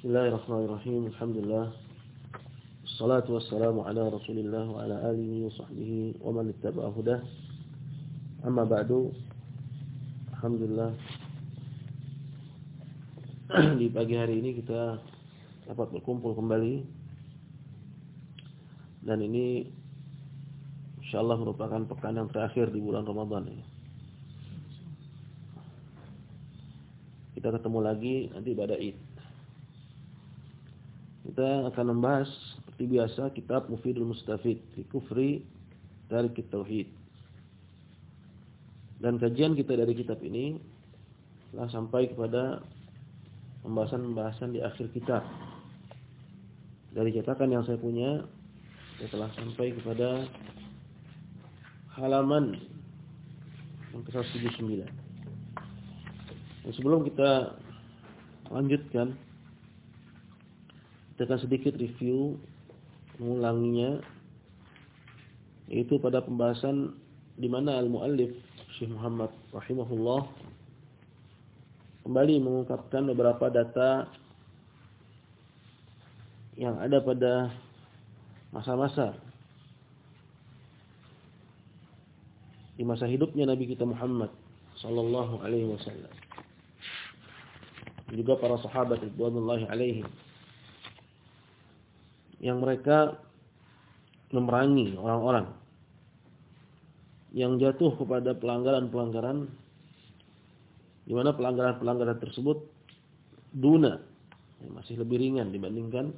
Bismillahirrahmanirrahim. Alhamdulillah. Assalatu wassalamu ala Rasulillah wa ala alihi wa sahbihi wa man ittaba'a hudah. Amma ba'du. Alhamdulillah. Di pagi hari ini kita dapat berkumpul kembali. Dan ini insyaallah merupakan pekan yang terakhir di bulan Ramadan ini. Kita ketemu lagi nanti pada Id. Kita akan membahas seperti biasa kitab Mufidul Mustafid di Kufri dari Tauhid. Dan kajian kita dari kitab ini telah sampai kepada pembahasan-pembahasan di akhir kitab. Dari cetakan yang saya punya, saya telah sampai kepada halaman yang ke-179. Dan sebelum kita lanjutkan akan sedikit review mengulanginya yaitu pada pembahasan di mana al-muallif Syekh Muhammad rahimahullah kembali mengungkapkan beberapa data yang ada pada masa-masa di masa hidupnya Nabi kita Muhammad sallallahu alaihi wasallam. Juga para sahabat radhiyallahu alaihim yang mereka memerangi orang-orang yang jatuh kepada pelanggaran-pelanggaran di mana pelanggaran-pelanggaran tersebut duna masih lebih ringan dibandingkan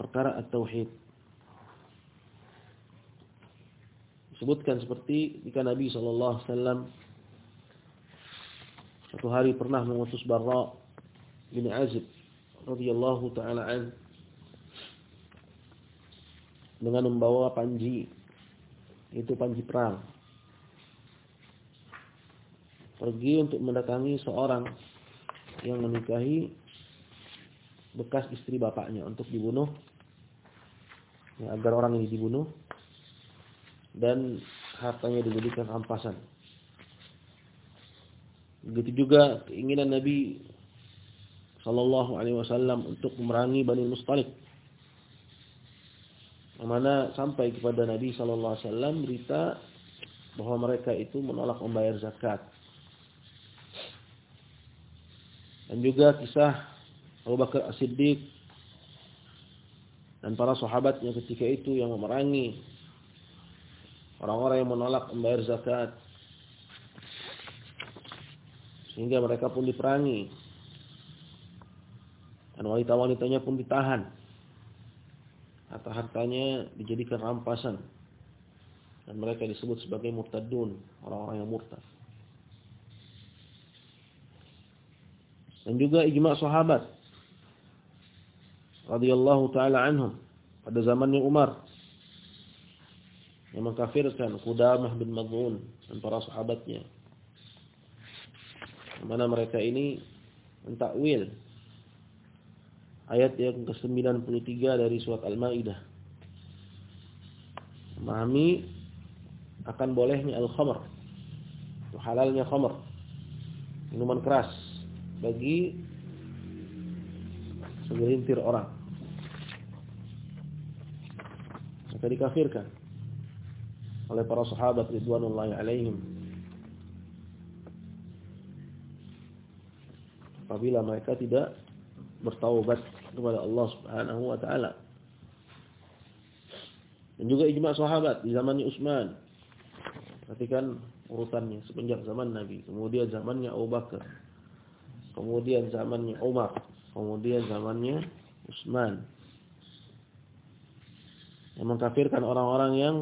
perkara at-tauhid. Disebutkan seperti jika Nabi sallallahu alaihi wasallam satu hari pernah mengutus Barra bin Azib radhiyallahu taala dengan membawa panji. Itu panji perang. Pergi untuk mendatangi seorang yang menikahi bekas istri bapaknya untuk dibunuh. Ya, agar orang ini dibunuh. Dan hartanya dijadikan rampasan. Begitu juga keinginan Nabi Sallallahu Alaihi Wasallam untuk memerangi Bani Mustalik mana sampai kepada Nabi sallallahu alaihi wasallam berita bahwa mereka itu menolak membayar zakat. Dan juga kisah Abu Bakar As-Siddiq dan para sahabatnya ketika itu yang memerangi orang-orang yang menolak membayar zakat. Sehingga mereka pun diperangi. Dan wanita-wanitanya pun ditahan harta-hartanya dijadikan rampasan dan mereka disebut sebagai murtadun, orang-orang yang murtad. Dan juga ijma' sahabat radhiyallahu taala anhum pada zamannya Umar yang mengkafirkan Qudamah bin Mad'un dan para sahabatnya. Di mana mereka ini mentakwil ayat yang ke-93 dari surat Al-Maidah. Memahami akan bolehnya al-khamr. Halalnya khamr. Minuman keras bagi segelintir orang. Maka dikafirkan oleh para sahabat ridwanullahi alaihim. Apabila mereka tidak bertaubat kepada Allah Subhanahu wa taala. Dan juga ijma sahabat di zamannya Utsman. Perhatikan urutannya semenjak zaman Nabi, kemudian zamannya Abu Bakar, kemudian zamannya Umar, kemudian zamannya Utsman. Yang mengkafirkan orang-orang yang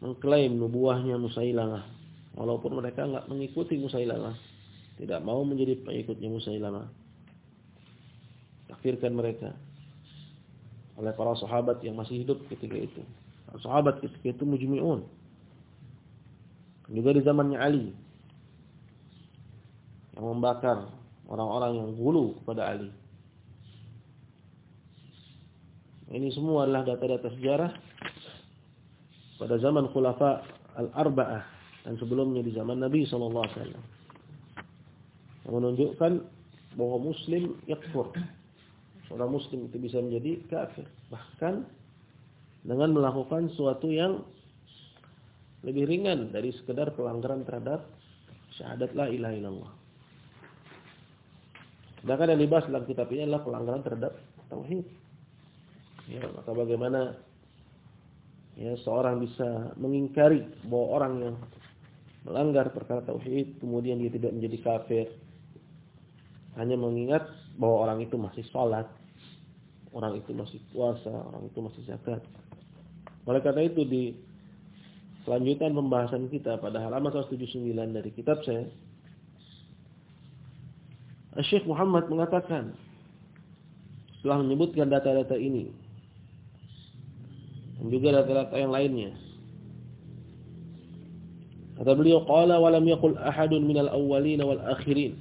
mengklaim nubuahnya Musailamah walaupun mereka enggak mengikuti Musailamah, tidak mau menjadi pengikutnya Musailamah dikafirkan mereka oleh para sahabat yang masih hidup ketika itu. Para sahabat ketika itu mujmi'un. Juga di zamannya Ali yang membakar orang-orang yang gulu kepada Ali. Ini semua adalah data-data sejarah pada zaman khulafa al-arba'ah dan sebelumnya di zaman Nabi sallallahu alaihi menunjukkan bahwa muslim yakfur. Seorang muslim itu bisa menjadi kafir. Bahkan dengan melakukan sesuatu yang lebih ringan dari sekedar pelanggaran terhadap syahadat la ilaha illallah. Sedangkan yang dibahas dalam kitab ini adalah pelanggaran terhadap tauhid. Ya, maka bagaimana ya seorang bisa mengingkari bahwa orang yang melanggar perkara tauhid kemudian dia tidak menjadi kafir hanya mengingat bahwa orang itu masih sholat orang itu masih puasa orang itu masih zakat oleh karena itu di kelanjutan pembahasan kita pada halaman 179 dari kitab saya Syekh Muhammad mengatakan setelah menyebutkan data-data ini dan juga data-data yang lainnya Kata beliau qala wa lam yaqul ahadun minal awwalin wal akhirin.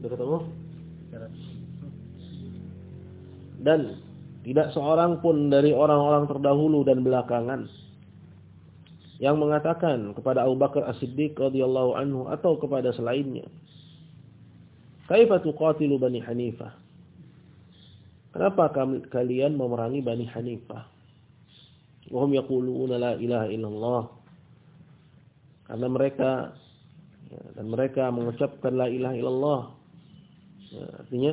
Sudah ketemu? Dan tidak seorang pun dari orang-orang terdahulu dan belakangan yang mengatakan kepada Abu Bakar As-Siddiq radhiyallahu anhu atau kepada selainnya. Kaifa tuqatilu Bani Hanifah? Kenapa kalian memerangi Bani Hanifah? Wahum yaquluna la ilaha illallah karena mereka ya, dan mereka mengucapkan la ilaha illallah. Ya, artinya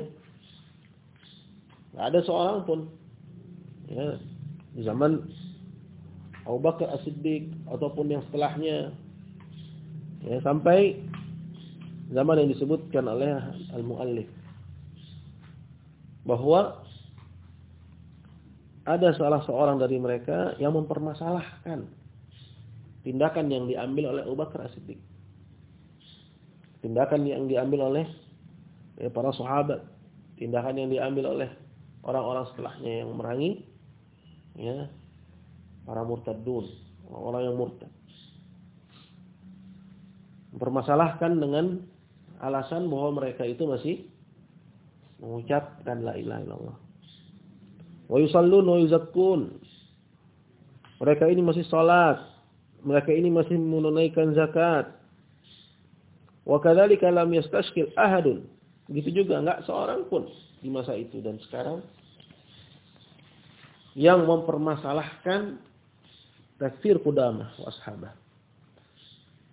tidak ada seorang pun. Ya, zaman Abu Bakar As-Siddiq ataupun yang setelahnya. Ya, sampai zaman yang disebutkan oleh al-muallif. Bahwa ada salah seorang dari mereka yang mempermasalahkan tindakan yang diambil oleh Abu Bakar As-Siddiq. Tindakan yang diambil oleh ya, para sahabat, tindakan yang diambil oleh orang-orang setelahnya yang merangi ya para murtadun, orang yang murtad. Mempermasalahkan dengan alasan bahwa mereka itu masih mengucapkan la ilaha illallah. Wa yusallun wa yuzakkun. Mereka ini masih salat, mereka ini masih menunaikan zakat. Wa kadzalika lam yastashkil ahadun. Begitu juga enggak seorang pun di masa itu dan sekarang yang mempermasalahkan takfir Qudamah wa ashabah.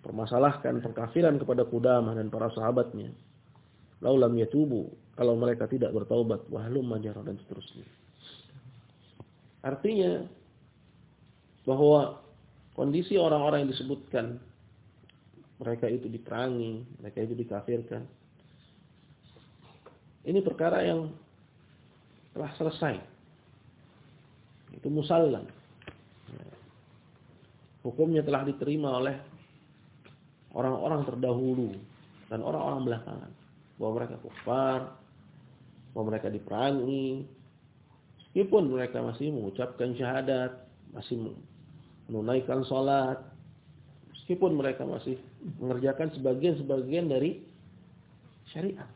Permasalahkan pengkafiran kepada Qudamah dan para sahabatnya. Laulam yatubu kalau mereka tidak bertaubat wahlum majarah dan seterusnya. Artinya bahwa kondisi orang-orang yang disebutkan mereka itu diperangi, mereka itu dikafirkan. Ini perkara yang telah selesai. Itu musallam. Hukumnya telah diterima oleh orang-orang terdahulu dan orang-orang belakangan. Bahwa mereka kufar, bahwa mereka diperangi. Meskipun mereka masih mengucapkan syahadat, masih menunaikan sholat, meskipun mereka masih mengerjakan sebagian-sebagian dari syariat.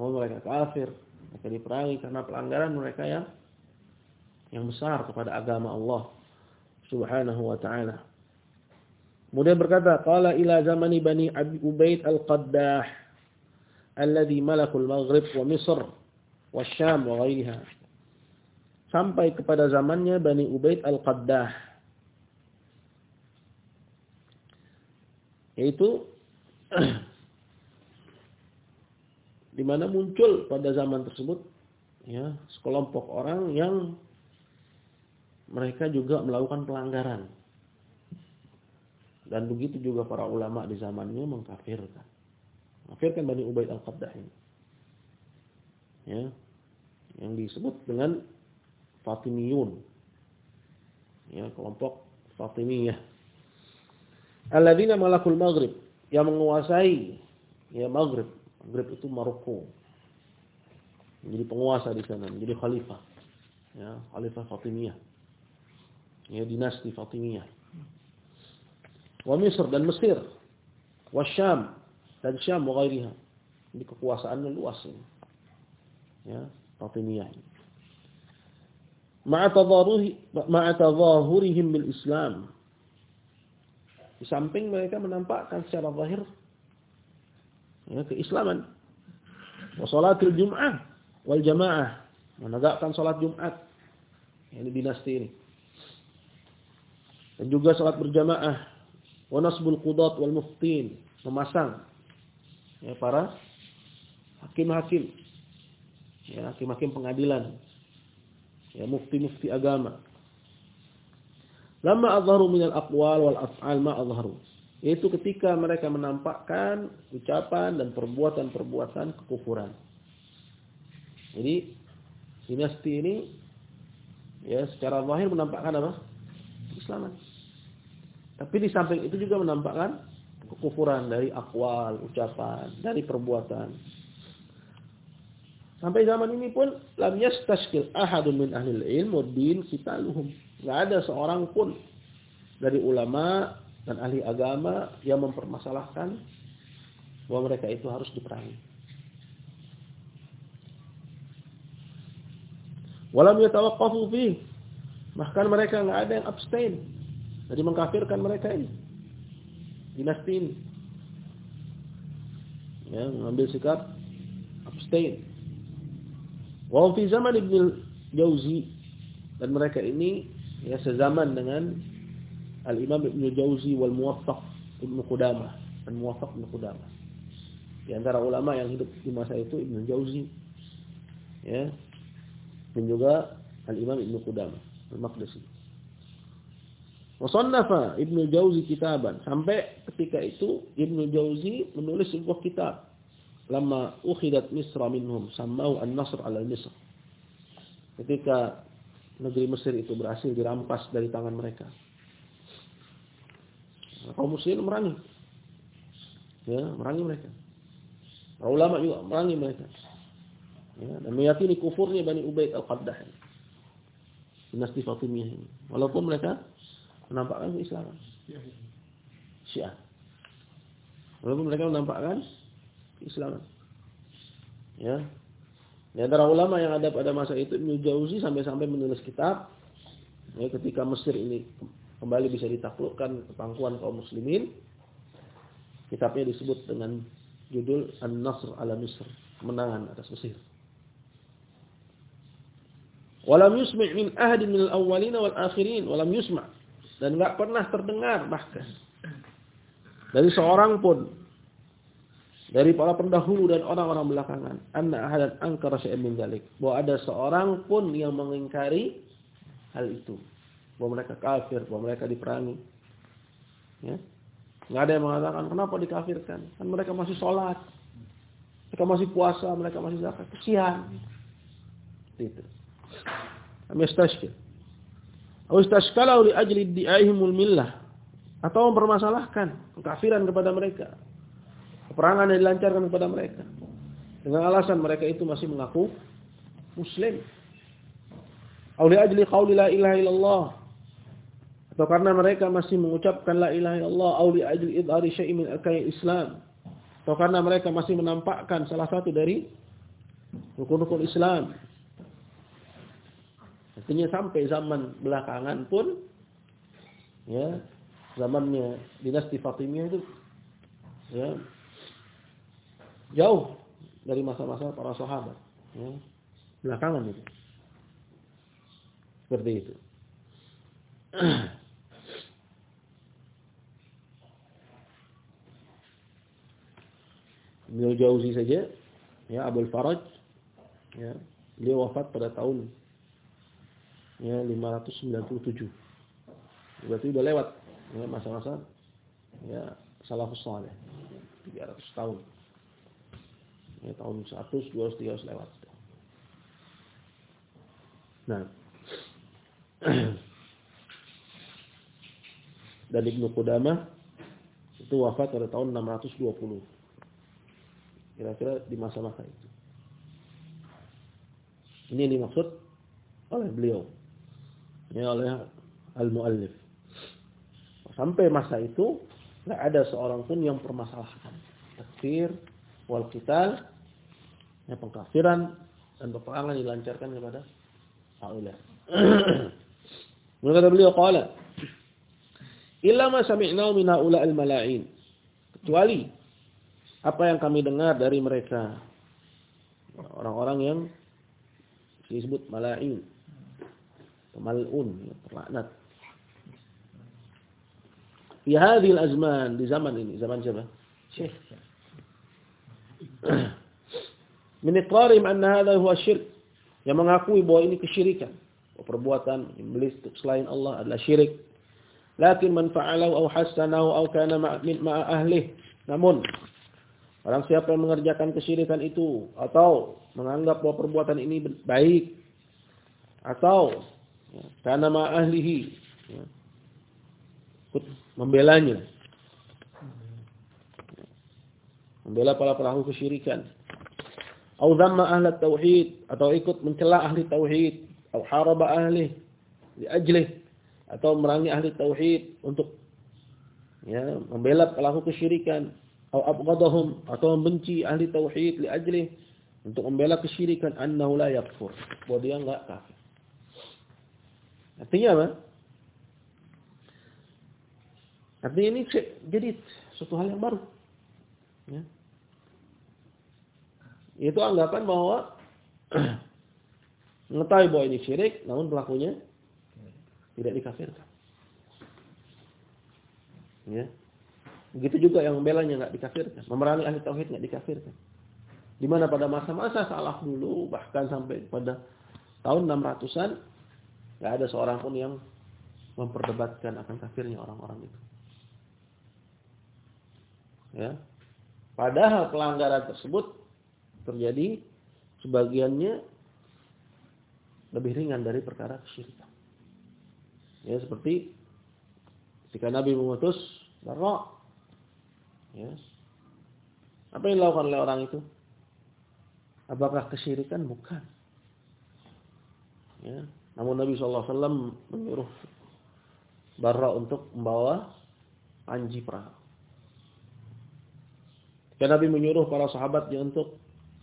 Namun mereka kafir, mereka diperangi karena pelanggaran mereka yang yang besar kepada agama Allah Subhanahu wa taala. Kemudian berkata, qala ila zamani bani Abi Ubaid al-Qaddah alladhi malakul Maghrib wa Misr wa Syam wa ghairiha sampai kepada zamannya Bani Ubaid Al-Qaddah. Yaitu di mana muncul pada zaman tersebut ya sekelompok orang yang mereka juga melakukan pelanggaran. Dan begitu juga para ulama di zamannya mengkafirkan. Mengkafirkan Bani Ubaid Al-Qaddah ini. Ya. Yang disebut dengan Fatimiyun. Ya, kelompok Fatimiyah. Alladzina malakul Maghrib, yang menguasai ya Maghrib. Maghrib itu Maroko. Menjadi penguasa di sana, menjadi khalifah. Ya, khalifah Fatimiyah. Ya, dinasti Fatimiyah. Wa Misr dan Mesir. Wa Syam dan Syam wa ghairiha. Ini kekuasaannya luas ini. Ya, Fatimiyah ini ma'atadhahurihim bil Islam. Di samping mereka menampakkan secara zahir ya, keislaman. Wa salatul jum'ah wal jamaah. Menegakkan salat Jumat. Ini dinasti ini. Dan juga salat berjamaah. Wa nasbul qudat wal muftin. Memasang ya, para hakim-hakim. Ya, hakim-hakim pengadilan. Ya, mufti-mufti agama. Lama azharu minal aqwal wal af'al ma azharu. Yaitu ketika mereka menampakkan ucapan dan perbuatan-perbuatan kekufuran. Jadi dinasti ini ya secara zahir menampakkan apa? Islaman. Tapi di samping itu juga menampakkan kekufuran dari akwal, ucapan, dari perbuatan. Sampai zaman ini pun lam yastashkil ahadun min ahli ilm wa din qitaluhum. Enggak ada seorang pun dari ulama dan ahli agama yang mempermasalahkan bahwa mereka itu harus diperangi. Walam yatawaqqafu fi. Bahkan mereka enggak ada yang abstain dari mengkafirkan mereka ini. Dinasti ini. Ya, mengambil sikap abstain. Wa fi zaman Ibn Jauzi dan mereka ini ya sezaman dengan Al-Imam Ibn Jauzi wal Muwaffaq Ibn Qudamah dan Muwaffaq Ibn Qudamah. Di antara ulama yang hidup di masa itu Ibn Jauzi ya dan juga Al-Imam Ibn Qudamah Al-Maqdisi. Wasannafa Ibn Jauzi kitaban. Sampai ketika itu Ibn Jauzi menulis sebuah kitab. Lama ukhidat Misra minhum. Sammau an-Nasr ala Misr. Ketika negeri Mesir itu berhasil dirampas dari tangan mereka. Kaum muslimin merangi. Ya, merangi mereka. Para ulama juga merangi mereka. Ya, dan meyakini kufurnya Bani Ubaid Al-Qaddah. Dinasti Fatimiyah ini. Walaupun mereka menampakkan keislaman. Syiah. Walaupun mereka menampakkan keislaman. Ya. Di antara ulama yang ada pada masa itu Ibnu Jauzi sampai-sampai menulis kitab ya, ketika Mesir ini kembali bisa ditaklukkan ke pangkuan kaum muslimin. Kitabnya disebut dengan judul An-Nasr ala Misr, kemenangan atas Mesir. Walam yusmi' min ahadin min al-awwalin wal akhirin, walam yusma' dan enggak pernah terdengar bahkan dari seorang pun dari para pendahulu dan orang-orang belakangan anna ahadan ankara syai'an min dzalik bahwa ada seorang pun yang mengingkari hal itu bahwa mereka kafir, bahwa mereka diperangi. Ya. Enggak ada yang mengatakan kenapa dikafirkan? Kan mereka masih sholat. Mereka masih puasa, mereka masih zakat. Kesian. Itu. Kami istashkil. Atau istashkalau li ajli di'aihimul millah. Atau mempermasalahkan kekafiran kepada mereka. Peperangan yang dilancarkan kepada mereka. Dengan alasan mereka itu masih mengaku muslim. Atau li ajli qawli la ilaha atau karena mereka masih mengucapkan la ilaha illallah au li ajli idhari syai'in min arkani Islam. Atau karena mereka masih menampakkan salah satu dari rukun-rukun Islam. Artinya sampai zaman belakangan pun ya zamannya dinasti Fatimiyah itu ya jauh dari masa-masa para sahabat ya belakangan itu. Seperti itu Ibnu Jauzi saja ya Abdul Faraj ya dia wafat pada tahun ya 597 berarti udah lewat ya masa-masa ya salafus saleh 300 tahun. Ya tahun 100 200 300 lewat. Nah. Dan Ibnu Qudamah itu wafat pada tahun 620 Kira-kira di masa-masa itu. Ini yang dimaksud oleh beliau. Ya, oleh al-muallif. Sampai masa itu tidak ada seorang pun yang permasalahkan takfir wal qital ya pengkafiran dan peperangan dilancarkan kepada haula. Maka beliau qala illa ma sami'na min haula al-mala'in kecuali apa yang kami dengar dari mereka? Orang-orang yang disebut malain. Mal'un terlaknat. Di hadhil azman di zaman ini. Zaman siapa? Syekh. Min iqrarim anna hadha huwa syirk. Yang mengakui bahwa ini kesyirikan. Perbuatan iblis selain Allah adalah syirik. Lakin man fa'alahu aw hasanahu aw kana ma'a ahli namun orang siapa yang mengerjakan kesyirikan itu atau menganggap bahwa perbuatan ini baik atau ya, karena ma'a ahlihi ya, membelanya. Membela para pelaku kesyirikan. Atau dhamma ahli tauhid atau ikut mencela ahli tauhid. Atau haraba ahli di ajlih atau merangi ahli tauhid untuk ya membela pelaku kesyirikan atau abghadahum atau membenci ahli tauhid li ajlih untuk membela kesyirikan annahu la yakfur. Bahwa dia enggak kafir. Artinya apa? Artinya ini jadi suatu hal yang baru. Ya. Itu anggapan bahwa mengetahui bahwa ini syirik, namun pelakunya tidak dikafirkan. Ya. Begitu juga yang membelanya nggak dikafirkan, memerangi ahli tauhid nggak dikafirkan. Di mana pada masa-masa salaf dulu bahkan sampai pada tahun 600-an nggak ada seorang pun yang memperdebatkan akan kafirnya orang-orang itu. Ya. Padahal pelanggaran tersebut terjadi sebagiannya lebih ringan dari perkara kesyirikan. Ya seperti ketika Nabi mengutus Barra. Ya. Apa yang dilakukan oleh orang itu? Apakah kesyirikan? Bukan. Ya. Namun Nabi SAW menyuruh Barra untuk membawa panji perang. Dan Nabi menyuruh para sahabatnya untuk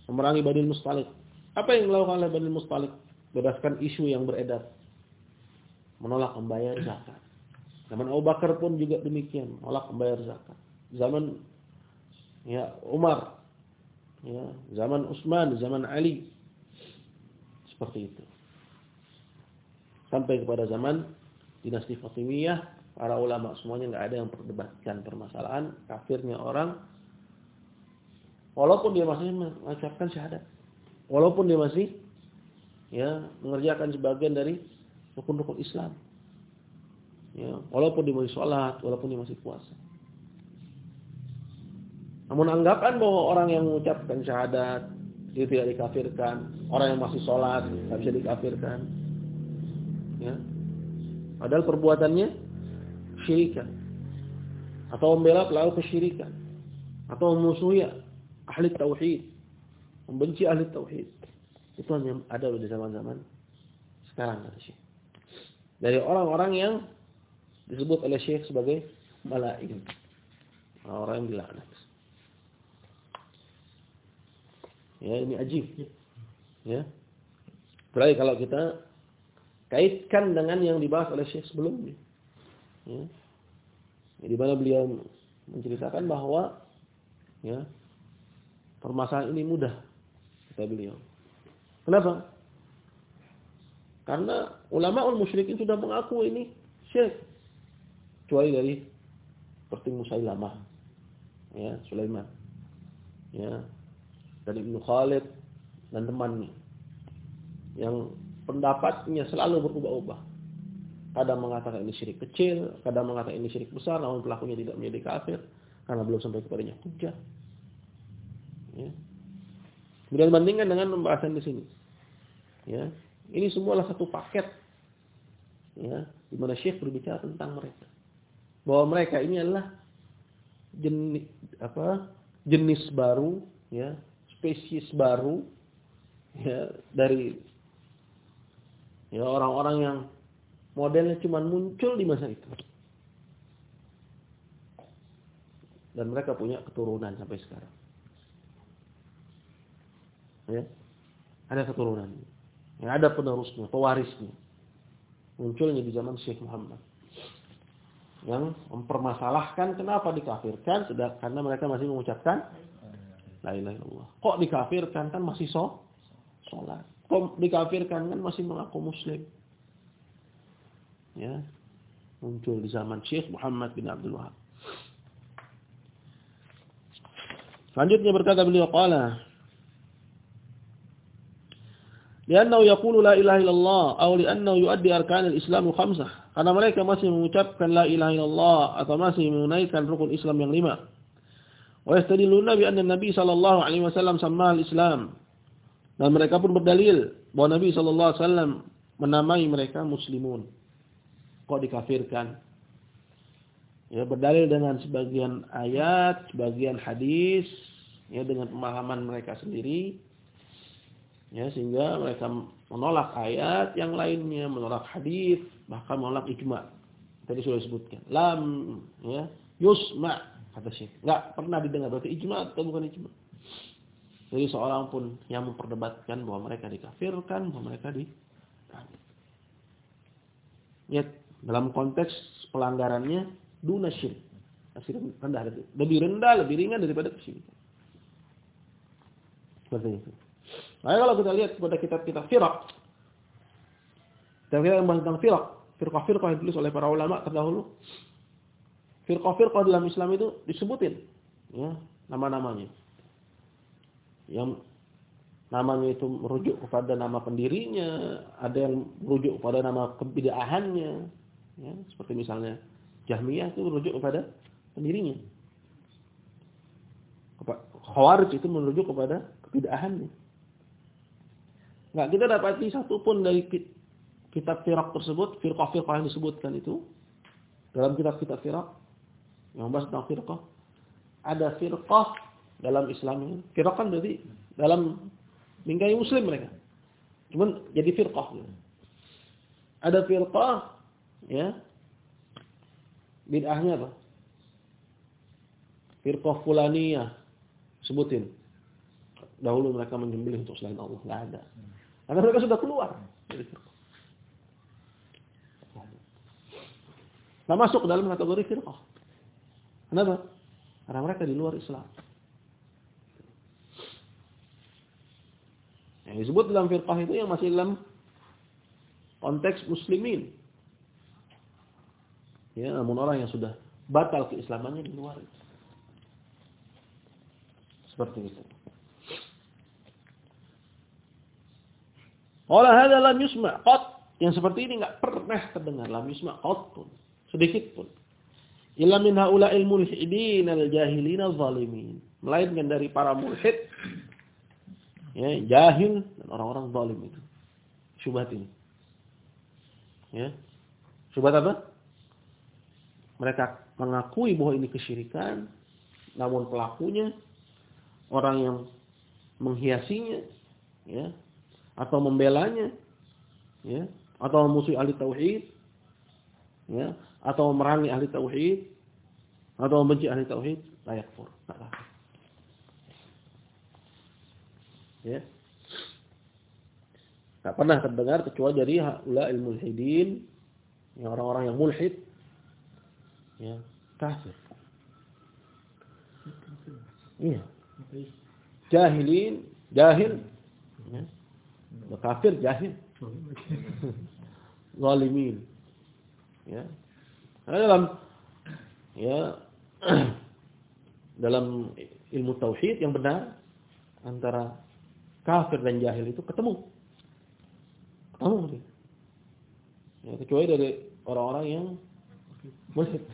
memerangi Bani Mustalik. Apa yang dilakukan oleh Bani Mustalik? Berdasarkan isu yang beredar. Menolak membayar zakat. Zaman Abu Bakar pun juga demikian, menolak membayar zakat. Zaman ya Umar, ya, zaman Utsman, zaman Ali. Seperti itu. Sampai kepada zaman dinasti Fatimiyah, para ulama semuanya nggak ada yang perdebatkan permasalahan kafirnya orang Walaupun dia masih mengucapkan syahadat. Walaupun dia masih ya mengerjakan sebagian dari rukun-rukun Islam. Ya, walaupun dia masih sholat, walaupun dia masih puasa. Namun anggapan bahwa orang yang mengucapkan syahadat dia tidak dikafirkan, orang yang masih sholat tidak bisa dikafirkan. Ya. Padahal perbuatannya syirikan. Atau membela pelaku kesyirikan. Atau memusuhi ahli tauhid, membenci ahli tauhid. Itu yang ada di zaman-zaman sekarang. Dari orang-orang yang disebut oleh Syekh sebagai malaik. Orang yang dilaknat. Ya, ini ajib. Ya. Berarti kalau kita kaitkan dengan yang dibahas oleh Syekh sebelumnya. Ya. Di mana beliau menceritakan bahwa ya, Permasalahan ini mudah kata beliau. Kenapa? Karena ulama ul musyrikin sudah mengaku ini syirk. Kecuali dari seperti Musailamah. Ya, Sulaiman. Ya. Dan Ibnu Khalid dan temannya. Yang pendapatnya selalu berubah-ubah. Kadang mengatakan ini syirik kecil, kadang mengatakan ini syirik besar, namun pelakunya tidak menjadi kafir karena belum sampai kepadanya hujah. Ya. Kemudian bandingkan dengan pembahasan di sini. Ya, ini semualah satu paket. Ya, di mana Syekh berbicara tentang mereka. Bahwa mereka ini adalah jenis apa? jenis baru, ya, spesies baru ya dari ya orang-orang yang modelnya cuma muncul di masa itu. Dan mereka punya keturunan sampai sekarang. Ya. Ada keturunan. Ya, ada penerusnya, pewarisnya. Munculnya di zaman Syekh Muhammad. Yang mempermasalahkan kenapa dikafirkan karena mereka masih mengucapkan la ilaha illallah. Kok dikafirkan kan masih so salat. Kok dikafirkan kan masih mengaku muslim. Ya. Muncul di zaman Syekh Muhammad bin Abdul Wahab. Selanjutnya berkata beliau qala Liannahu yaqulu la ilaha illallah atau liannahu yuaddi arkan al-Islam khamsah. Karena mereka masih mengucapkan la ilaha illallah atau masih menunaikan rukun Islam yang lima. Wa yastadilluna bi anna Nabi sallallahu alaihi wasallam sama al-Islam. Dan mereka pun berdalil bahwa Nabi sallallahu alaihi wasallam menamai mereka muslimun. Kok dikafirkan? Ya berdalil dengan sebagian ayat, sebagian hadis, ya dengan pemahaman mereka sendiri Ya, sehingga mereka menolak ayat yang lainnya, menolak hadis, bahkan menolak ijma. Tadi sudah disebutkan. Lam ya, yusma kata Syekh. Enggak pernah didengar berarti ijma atau bukan ijma. Jadi seorang pun yang memperdebatkan bahwa mereka dikafirkan, bahwa mereka di Ya, dalam konteks pelanggarannya duna syirik. Rendah lebih rendah, lebih ringan daripada kesyirikan. Seperti itu. Nah, kalau kita lihat kepada kitab-kitab firak, kita membahas tentang firak, firqah-firqah yang ditulis oleh para ulama terdahulu, firqah-firqah dalam Islam itu disebutin, ya, nama-namanya. Yang namanya itu merujuk kepada nama pendirinya, ada yang merujuk kepada nama kebidaannya, ya, seperti misalnya Jahmiyah itu merujuk kepada pendirinya. Khawarij itu merujuk kepada kebidaannya. Enggak kita dapati satu pun dari kitab firak tersebut, firqah-firqah yang disebutkan itu dalam kitab-kitab firak yang membahas tentang firqah. Ada firqah dalam Islam ini. Firqah kan berarti dalam bingkai muslim mereka. Cuman jadi firqah. Ada firqah ya. Bid'ahnya apa? Firqah fulaniyah. Sebutin. Dahulu mereka menyembelih untuk selain Allah, enggak ada. Karena mereka sudah keluar. Nah masuk dalam kategori firqah. Kenapa? Karena mereka di luar Islam. Yang disebut dalam firqah itu yang masih dalam konteks muslimin. Ya, namun orang yang sudah batal keislamannya di luar. Seperti itu. Qala hadza lam yusma' qat. Yang seperti ini enggak pernah terdengar lam yusma' qat pun. Sedikit pun. Illa min haula'il mulhidin al-jahilin al-zalimin. Melainkan dari para mulhid ya, jahil dan orang-orang zalim itu. Syubhat ini. Ya. Syubhat apa? Mereka mengakui bahwa ini kesyirikan, namun pelakunya orang yang menghiasinya, ya, atau membelanya ya atau memusuhi ahli tauhid ya atau memerangi ahli tauhid. Atau membenci ahli tauhid layak pur ya. Tak pernah terdengar kecuali dari haula mulhidin. Yang orang-orang yang mulhid. Ya kafir. Iya. Jahilin jahil. Ya. Kafir jahil. Zalimin. Ya. Karena dalam ya dalam ilmu tauhid yang benar antara kafir dan jahil itu ketemu. Ketemu. Ya, kecuali dari orang-orang yang musyrik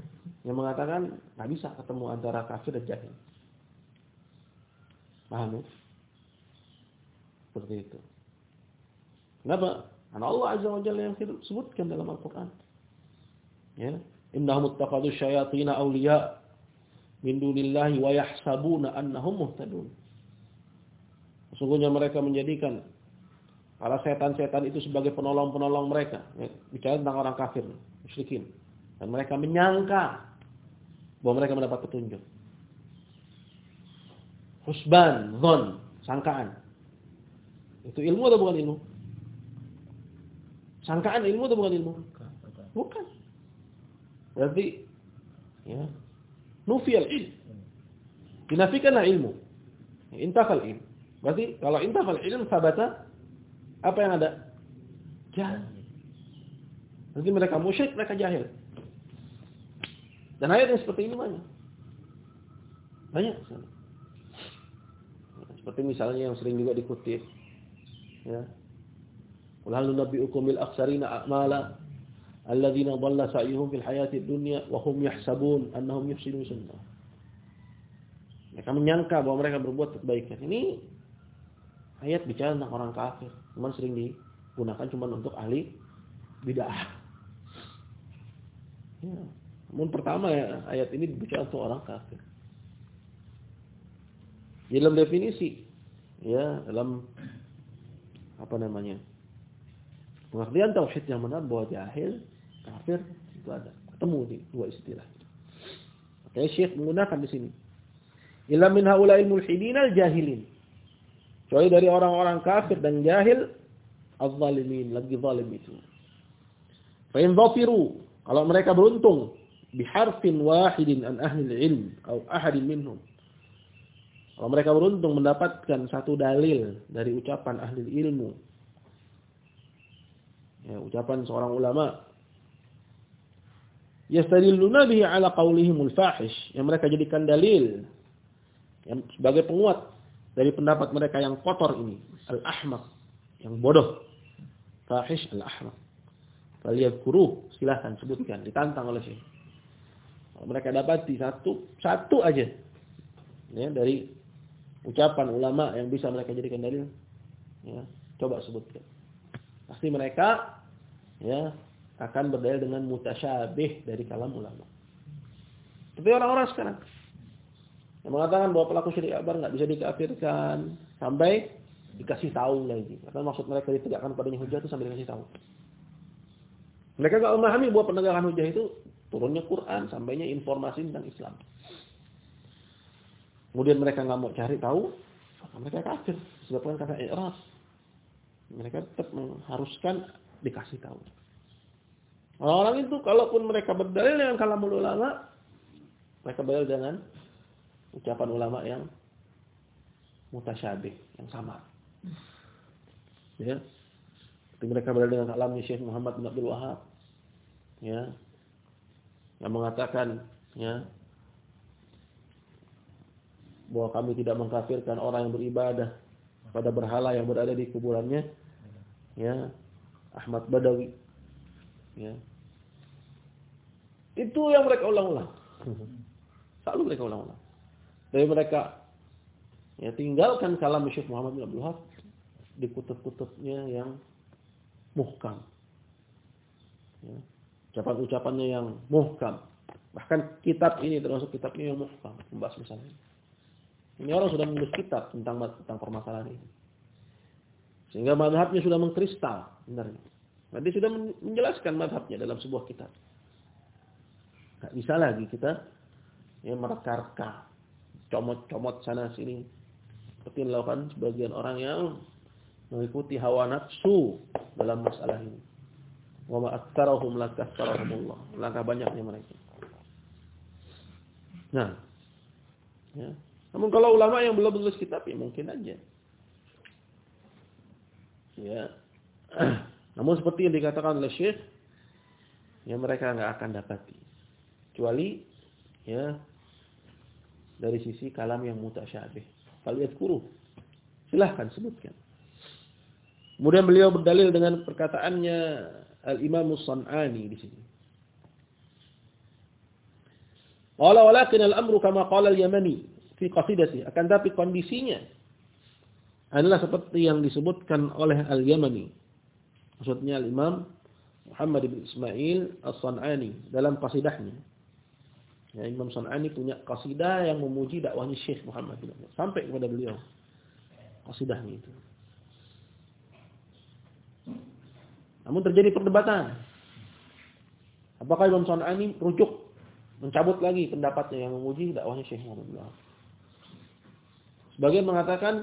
yang mengatakan nggak bisa ketemu antara kafir dan jahil. Paham ya? Seperti itu. Kenapa? Karena Allah Azza wa Jalla yang sebutkan dalam Al-Quran. Ya. Innahum muttaqadu syayatina awliya min dunillahi wa yahsabuna annahum muhtadun. Sesungguhnya mereka menjadikan para setan-setan itu sebagai penolong-penolong mereka. Ya, bicara tentang orang kafir, musyrikin. Dan mereka menyangka bahwa mereka mendapat petunjuk. Husban, zon, sangkaan. Itu ilmu atau bukan ilmu? Sangkaan ilmu atau bukan ilmu? Bukan. Berarti ya, nufiyal ilm. Dinafikanlah ilmu. Intafal ilm. Berarti kalau intafal ilm sabata apa yang ada? Jahil. Nanti mereka musyrik, mereka jahil. Dan ayat yang seperti ini banyak. Banyak sekali. Seperti misalnya yang sering juga dikutip. Ya. Qul hal nunabbi'ukum bil akhsarina a'mala alladzina dhalla sa'yuhum fil hayatid dunya wa hum yahsabun annahum yuhsinuna sunnah. Mereka menyangka bahwa mereka berbuat kebaikan. Ini ayat bicara tentang orang kafir. Cuman sering digunakan cuma untuk ahli bid'ah. Ya. Namun pertama ya, ayat ini bicara untuk orang kafir. Dalam definisi, ya dalam apa namanya? Pengertian tauhid yang benar bahwa jahil, kafir itu ada. Ketemu di dua istilah. Makanya Syekh menggunakan di sini. Illa min haula'il mulhidin al-jahilin. Kecuali dari orang-orang kafir dan jahil, az-zalimin, lagi zalim itu. Fa in kalau mereka beruntung biharfin wahidin an ahli ilm atau ahadin minhum. Kalau mereka beruntung mendapatkan satu dalil dari ucapan ahli ilmu. Ya, ucapan seorang ulama. Yastadilluna bihi ala qawlihimul fahish. Yang mereka jadikan dalil. Yang sebagai penguat dari pendapat mereka yang kotor ini. Al-ahmaq. Yang bodoh. Fahish al-ahmaq. Kuruh. Silahkan sebutkan. Ditantang oleh Syekh mereka dapati satu satu aja ya dari ucapan ulama yang bisa mereka jadikan dalil ya coba sebutkan pasti mereka ya akan berdalil dengan mutasyabih dari kalam ulama tapi orang-orang sekarang yang mengatakan bahwa pelaku syirik akbar nggak bisa dikafirkan sampai dikasih tahu lagi karena maksud mereka ditegakkan padanya hujah itu sampai dikasih tahu mereka nggak memahami bahwa penegakan hujah itu Turunnya Quran, sampainya informasi tentang Islam. Kemudian mereka nggak mau cari tahu, mereka kafir. Sebabkan kata i'raf. Mereka tetap mengharuskan dikasih tahu. Orang-orang itu kalaupun mereka berdalil dengan kalamul ulama, mereka berdalil dengan ucapan ulama yang mutasyabih, yang sama. Ya. Seperti mereka berdalil dengan kalamnya Syekh Muhammad bin Abdul Wahab. Ya, yang mengatakan ya bahwa kami tidak mengkafirkan orang yang beribadah pada berhala yang berada di kuburannya ya Ahmad Badawi ya itu yang mereka ulang-ulang selalu mereka ulang-ulang dari mereka ya tinggalkan kalam Syekh Muhammad bin Abdul Wahab di kutub-kutubnya yang muhkam ya ucapan-ucapannya yang muhkam. Bahkan kitab ini termasuk kitab ini yang muhkam, membahas masalah ini. Orang sudah menulis kitab tentang tentang permasalahan ini. Sehingga madhabnya sudah mengkristal, benarnya. Dia sudah menjelaskan madhabnya dalam sebuah kitab. Tidak bisa lagi kita ya, merekarka, comot-comot sana sini. Seperti dilakukan sebagian orang yang mengikuti hawa nafsu dalam masalah ini. Wa ma aktsarahum Allah. Langkah banyaknya mereka. Nah. Ya. Namun kalau ulama yang belum menulis kitab ya mungkin aja. Ya. Namun seperti yang dikatakan oleh Syekh ya mereka nggak akan dapati. Kecuali ya dari sisi kalam yang mutasyabih. Kalian kuru. Silahkan sebutkan. Kemudian beliau berdalil dengan perkataannya Al-Imam As-San'ani di sini. Qala walakin al-amru kama qala al-Yamani fi qasidati. Akan tapi kondisinya adalah seperti yang disebutkan oleh al-Yamani. Maksudnya al-Imam Muhammad bin Ismail As-San'ani dalam qasidahnya. Ya, Imam San'ani punya qasidah yang memuji dakwahnya Syekh Muhammad bin sampai kepada beliau. Qasidahnya itu. Namun terjadi perdebatan. Apakah Imam San'ani rujuk mencabut lagi pendapatnya yang memuji dakwahnya Syekh Muhammad bin Sebagian mengatakan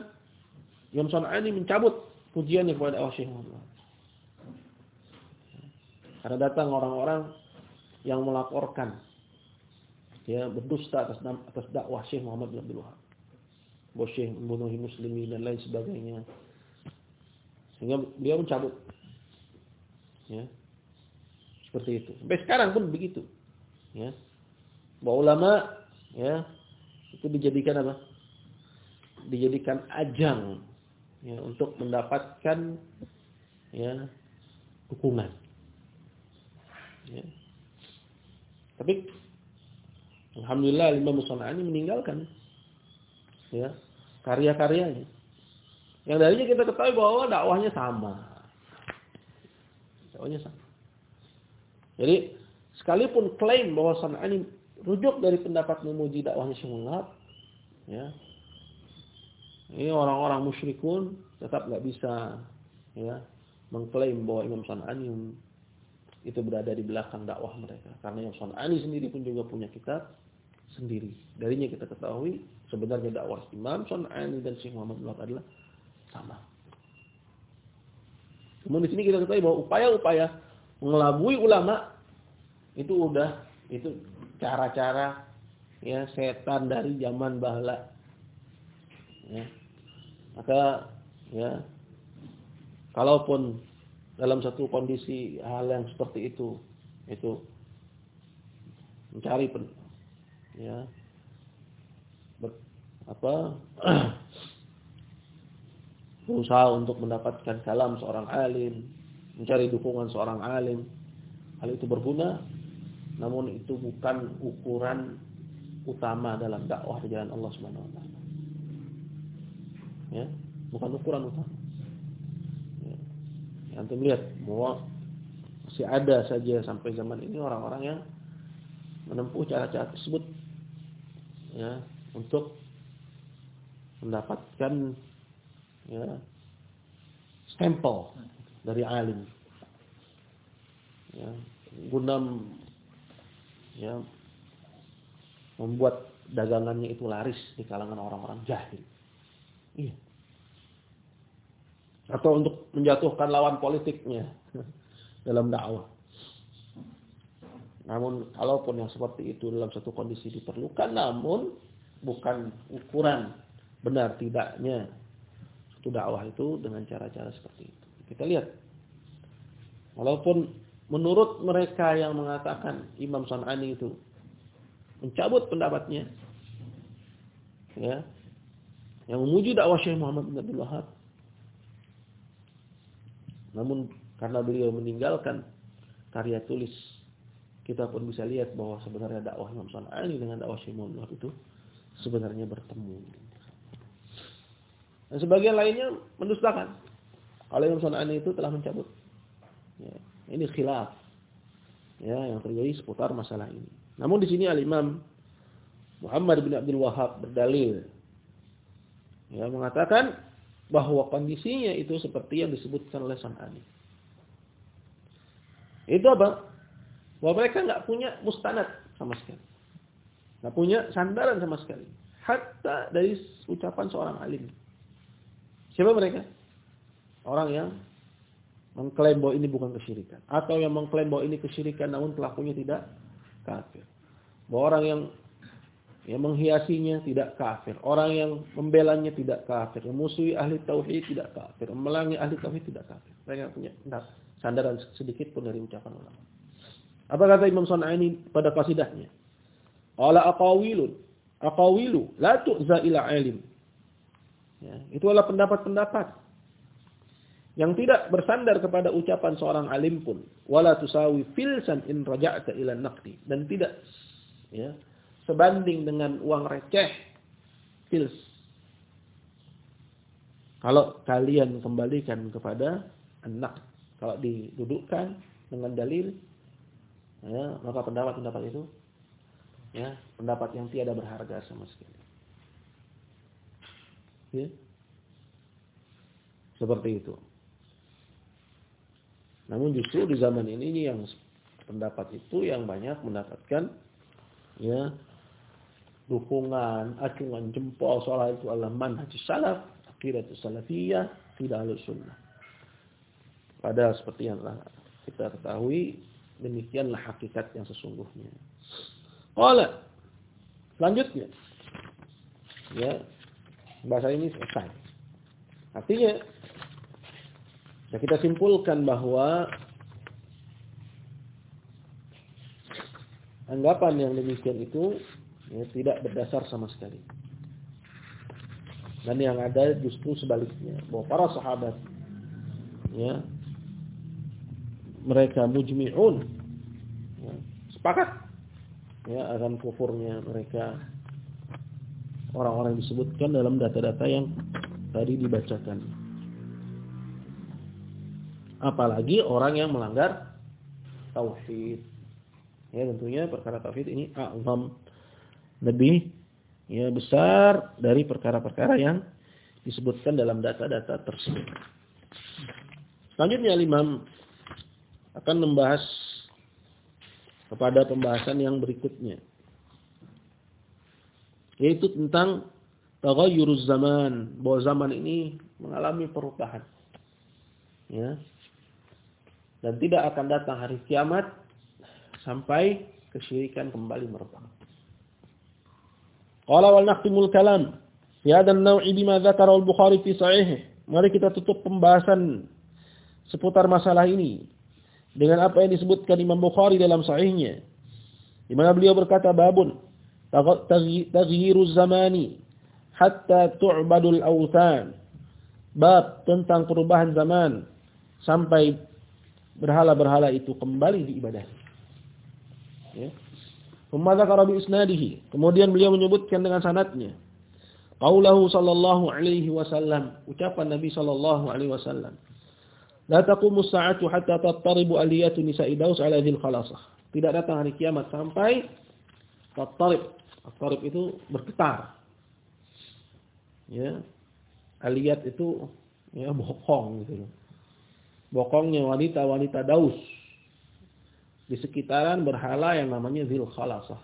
Imam San'ani mencabut pujiannya kepada dakwah Syekh Muhammad Karena datang orang-orang yang melaporkan ya berdusta atas atas dakwah Syekh Muhammad bin Abdul Wahab. Bosyeh membunuh muslimin dan lain sebagainya. Sehingga beliau mencabut. Ya. Seperti itu. Sampai sekarang pun begitu. Ya. Bahwa ulama ya itu dijadikan apa? Dijadikan ajang ya untuk mendapatkan ya dukungan. Ya. Tapi alhamdulillah Imam Musonani meninggalkan ya karya-karyanya. Yang darinya kita ketahui bahwa dakwahnya sama. Dakwahnya sama. Jadi sekalipun klaim bahwa Sanani rujuk dari pendapat memuji dakwahnya Syekh ya. Ini orang-orang musyrikun tetap nggak bisa ya mengklaim bahwa Imam Sanani itu berada di belakang dakwah mereka. Karena Imam Sanani sendiri pun juga punya kitab sendiri. Darinya kita ketahui sebenarnya dakwah Imam Sun'ani dan Syekh Muhammad bin adalah sama. Namun di sini kita ketahui bahwa upaya-upaya mengelabui ulama itu udah itu cara-cara ya setan dari zaman bahla. Ya. Maka ya kalaupun dalam satu kondisi hal yang seperti itu itu mencari pen, ya ber, apa berusaha untuk mendapatkan kalam seorang alim, mencari dukungan seorang alim. Hal itu berguna, namun itu bukan ukuran utama dalam dakwah di jalan Allah Subhanahu wa taala. Ya, bukan ukuran utama. Antum lihat bahwa masih ada saja sampai zaman ini orang-orang yang menempuh cara-cara tersebut ya untuk mendapatkan ya stempel dari alim ya guna ya membuat dagangannya itu laris di kalangan orang-orang jahil. Iya atau untuk menjatuhkan lawan politiknya dalam dakwah namun kalaupun yang seperti itu dalam satu kondisi diperlukan namun bukan ukuran benar tidaknya satu dakwah itu dengan cara-cara seperti itu. Kita lihat. Walaupun menurut mereka yang mengatakan Imam San'ani itu mencabut pendapatnya ya yang memuji dakwah Syekh Muhammad bin Abdul Wahab namun karena beliau meninggalkan karya tulis kita pun bisa lihat bahwa sebenarnya dakwah Imam San'ani dengan dakwah Syekh Muhammad itu sebenarnya bertemu. Dan sebagian lainnya mendustakan. Kalau Imam San'ani itu telah mencabut. Ya, ini khilaf. Ya, yang terjadi seputar masalah ini. Namun di sini Al-Imam Muhammad bin Abdul Wahab berdalil. Ya, mengatakan bahwa kondisinya itu seperti yang disebutkan oleh San'ani. Itu apa? Bahwa mereka nggak punya mustanad sama sekali. Nggak punya sandaran sama sekali. Hatta dari ucapan seorang alim. Siapa mereka? Orang yang mengklaim bahwa ini bukan kesyirikan. Atau yang mengklaim bahwa ini kesyirikan namun pelakunya tidak kafir. Bahwa orang yang yang menghiasinya tidak kafir. Orang yang membelanya tidak kafir. Memusuhi ahli tauhid tidak kafir. Memelangi ahli tauhid tidak kafir. Mereka punya sandaran sedikit pun dari ucapan ulama. Apa kata Imam San'ani pada kasidahnya? Ala aqawilun. Aqawilu la tu'za ila alim. Ya, itu adalah pendapat-pendapat yang tidak bersandar kepada ucapan seorang alim pun wala tusawi filsan in raja'ta ila naqdi dan tidak ya sebanding dengan uang receh fils kalau kalian kembalikan kepada anak kalau didudukkan dengan dalil ya, maka pendapat-pendapat itu ya, pendapat yang tiada berharga sama sekali. Ya. Seperti itu. Namun justru di zaman ini yang pendapat itu yang banyak mendapatkan ya dukungan, acungan jempol soal itu adalah manhaj salaf, akidah salafiyah, tidak halus sunnah. Padahal seperti yang kita ketahui Demikianlah hakikat yang sesungguhnya. Qala selanjutnya ya Bahasa ini selesai. Artinya ya kita simpulkan bahwa anggapan yang demikian itu ya, tidak berdasar sama sekali. Dan yang ada justru sebaliknya, bahwa para sahabat ya mereka mujmi'un ya, sepakat ya akan kufurnya mereka orang-orang disebutkan dalam data-data yang tadi dibacakan. Apalagi orang yang melanggar tauhid. Ya tentunya perkara tauhid ini a'zam lebih ya besar dari perkara-perkara yang disebutkan dalam data-data tersebut. Selanjutnya Imam akan membahas kepada pembahasan yang berikutnya. Yaitu tentang taghayyuruz zaman, bahwa zaman ini mengalami perubahan. Ya. Dan tidak akan datang hari kiamat sampai kesyirikan kembali merebak. Qala wal naqtimul kalam fi hadha an-naw'i bima dzakara al-Bukhari fi sahih. Mari kita tutup pembahasan seputar masalah ini dengan apa yang disebutkan Imam Bukhari dalam sahihnya. Di mana beliau berkata babun taghyiruz zamani hatta tu'badul awthan. Bab tentang perubahan zaman sampai berhala-berhala itu kembali diibadahi. Ya. Isnadihi. Kemudian beliau menyebutkan dengan sanadnya. Qaulahu sallallahu alaihi wasallam, ucapan Nabi sallallahu alaihi wasallam. La taqumu as-sa'atu hatta tattaribu aliyatu nisa'i Daus ala dzil khalasah. Tidak datang hari kiamat sampai tattarib. Tattarib itu bergetar. Ya. Aliyat itu ya bokong gitu. Bokongnya wanita-wanita Daus di sekitaran berhala yang namanya Zil Khalasah.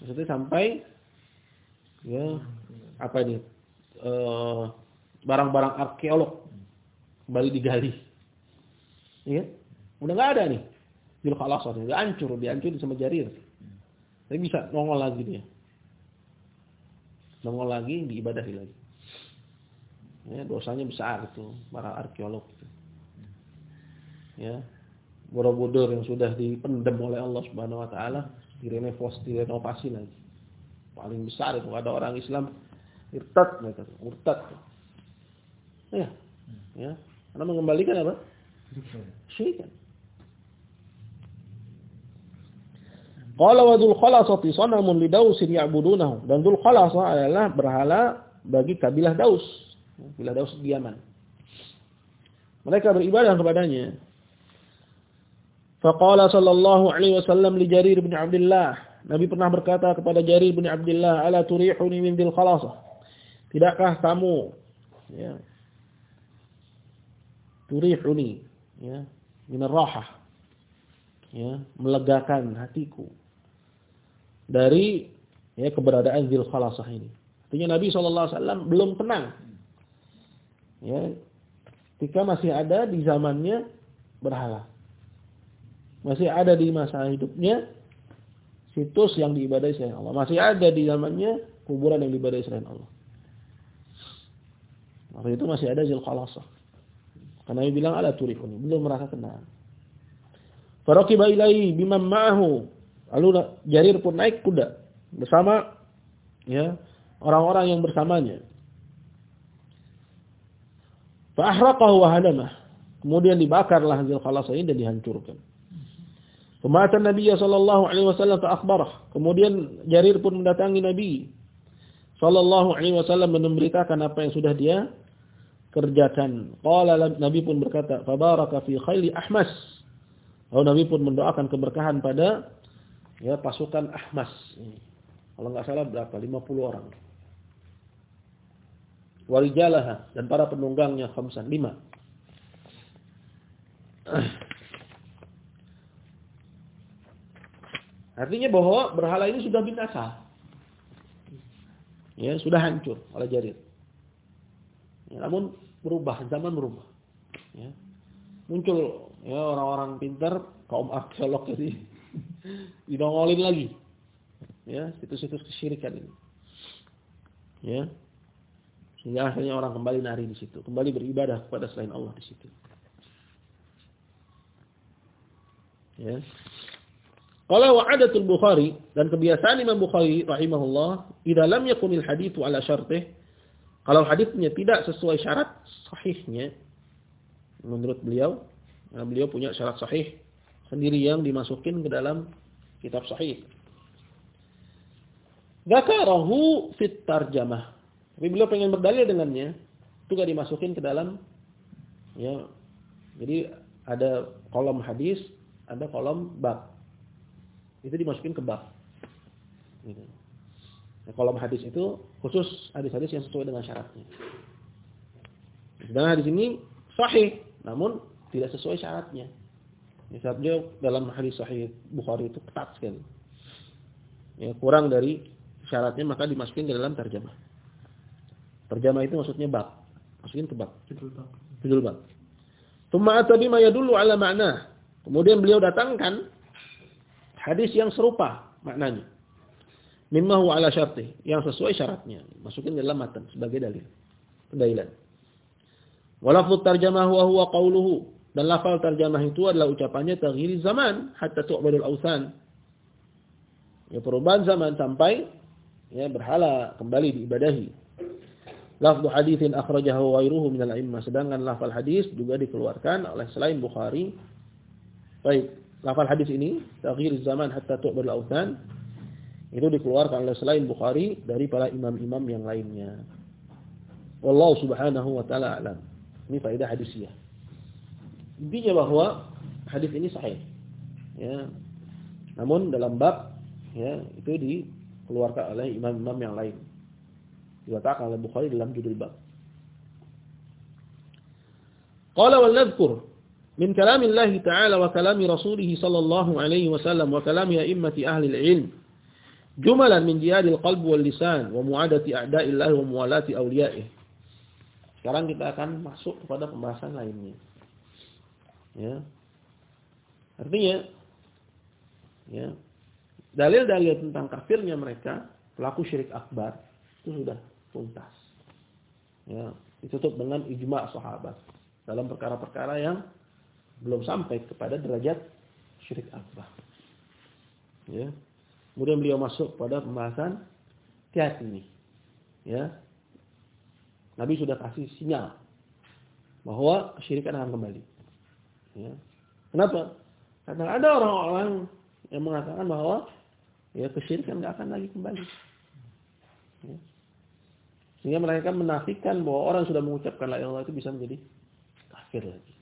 Maksudnya sampai ya apa ini eh, barang-barang arkeolog kembali digali. Ya, udah nggak ada nih Zil Khalasah, udah hancur, dihancur sama jarir. Tapi bisa nongol lagi dia. Nongol lagi diibadahi lagi. Ya, dosanya besar itu para arkeolog itu. Ya, Borobudur yang sudah dipendam oleh Allah Subhanahu wa taala direnovasi, lagi. Paling besar itu ada orang Islam irtad mereka murtad. Ya. Ya. Karena mengembalikan apa? Syirik. Qala wa dzul khalasati sanamun li dausin ya'budunahu. Dan dzul khalasah adalah berhala bagi kabilah Daus. Kabilah Daus di Yaman. Mereka beribadah kepadanya. Faqala sallallahu alaihi wasallam li Jarir bin Abdullah. Nabi pernah berkata kepada Jarir bin Abdullah, "Ala turihuni min dzil khalasah?" Tidakkah kamu ya turihuni ya min rahah ya melegakan hatiku dari ya keberadaan dzil khalasah ini. Artinya Nabi sallallahu alaihi wasallam belum tenang. Ya, ketika masih ada di zamannya berhala. Masih ada di masa hidupnya situs yang diibadai selain Allah. Masih ada di zamannya kuburan yang diibadai selain Allah. Waktu itu masih ada Zulkhalasah. Karena dia bilang ala turifuni, belum merasa tenang. Faraqiba ilaihi bimam ma'ahu. Lalu Jarir pun naik kuda bersama ya orang-orang yang bersamanya. Fa ahraqahu wa. Kemudian dibakarlah Zulkhalasah ini dan dihancurkan. Pematan Nabi sallallahu alaihi wasallam akhbarah. Kemudian Jarir pun mendatangi Nabi sallallahu alaihi wasallam memberitakan apa yang sudah dia kerjakan. Qala Nabi pun berkata, "Fabaraka fi khayli Ahmas." Lalu Nabi pun mendoakan keberkahan pada ya pasukan Ahmas. Kalau enggak salah berapa? 50 orang. Warijalaha dan para penunggangnya khamsan, 5. Artinya bahwa berhala ini sudah binasa. Ya, sudah hancur oleh Jarir. Ya, namun berubah, zaman berubah. Ya. Muncul ya orang-orang pintar, kaum arkeolog jadi didongolin lagi. Ya, situs-situs kesyirikan ini. Ya. Sehingga akhirnya orang kembali nari di situ, kembali beribadah kepada selain Allah di situ. Ya. Kalau wa'adatul Bukhari dan kebiasaan Imam Bukhari rahimahullah, idza lam yakunil haditsu ala syartih, kalau hadisnya tidak sesuai syarat sahihnya menurut beliau, beliau punya syarat sahih sendiri yang dimasukin ke dalam kitab sahih. Zakarahu fit tarjamah. Tapi beliau pengen berdalil dengannya, itu gak dimasukin ke dalam ya. Jadi ada kolom hadis, ada kolom bab itu dimasukin ke bab. Gitu. Nah, kolom hadis itu khusus hadis-hadis yang sesuai dengan syaratnya. Dan hadis ini sahih, namun tidak sesuai syaratnya. Misalnya dalam hadis sahih Bukhari itu ketat sekali. Ya, kurang dari syaratnya maka dimasukin ke dalam terjemah. Terjemah itu maksudnya bab. Masukin ke bab. Judul bab. Judul bab. Bima yadullu ala makna. Kemudian beliau datangkan hadis yang serupa maknanya. Mimma huwa ala syartih, yang sesuai syaratnya. Masukin dalam matan sebagai dalil. Pendalilan. Walafut tarjamah huwa huwa qawluhu. Dan lafal tarjamah itu adalah ucapannya taghyir zaman hatta tu'badul awsan. Ya perubahan zaman sampai ya berhala kembali diibadahi. Lafdu hadithin akhrajahu wairuhu minal imma. Sedangkan lafal hadis juga dikeluarkan oleh selain Bukhari. Baik lafal hadis ini, takhir zaman hatta tu'bal authan, itu dikeluarkan oleh selain Bukhari dari para imam-imam yang lainnya. Wallahu subhanahu wa ta'ala alam. Ini faedah hadisiyah. Intinya bahwa hadis ini sahih. Ya. Namun dalam bab ya itu dikeluarkan oleh imam-imam yang lain. Diwatakan oleh Bukhari dalam judul bab. Qala wal nadhkur min kalamillahi ta'ala wa kalami rasulih sallallahu alaihi wasallam wa kalami a'immati ahli al-ilm. Jumalan min jihadil qalb wal lisan wa mu'adati a'da'illahi wa muwalati awliya'ih. Sekarang kita akan masuk kepada pembahasan lainnya. Ya. Artinya ya dalil-dalil tentang kafirnya mereka pelaku syirik akbar itu sudah tuntas. Ya ditutup dengan ijma sahabat dalam perkara-perkara yang belum sampai kepada derajat syirik akbar. Ya. Kemudian beliau masuk pada pembahasan kiat ini. Ya. Nabi sudah kasih sinyal bahwa kesyirikan akan kembali. Ya. Kenapa? Karena ada orang-orang yang mengatakan bahwa ya kesyirikan nggak akan lagi kembali. Ya. Sehingga mereka menafikan bahwa orang sudah mengucapkan la ilaha itu bisa menjadi kafir lagi.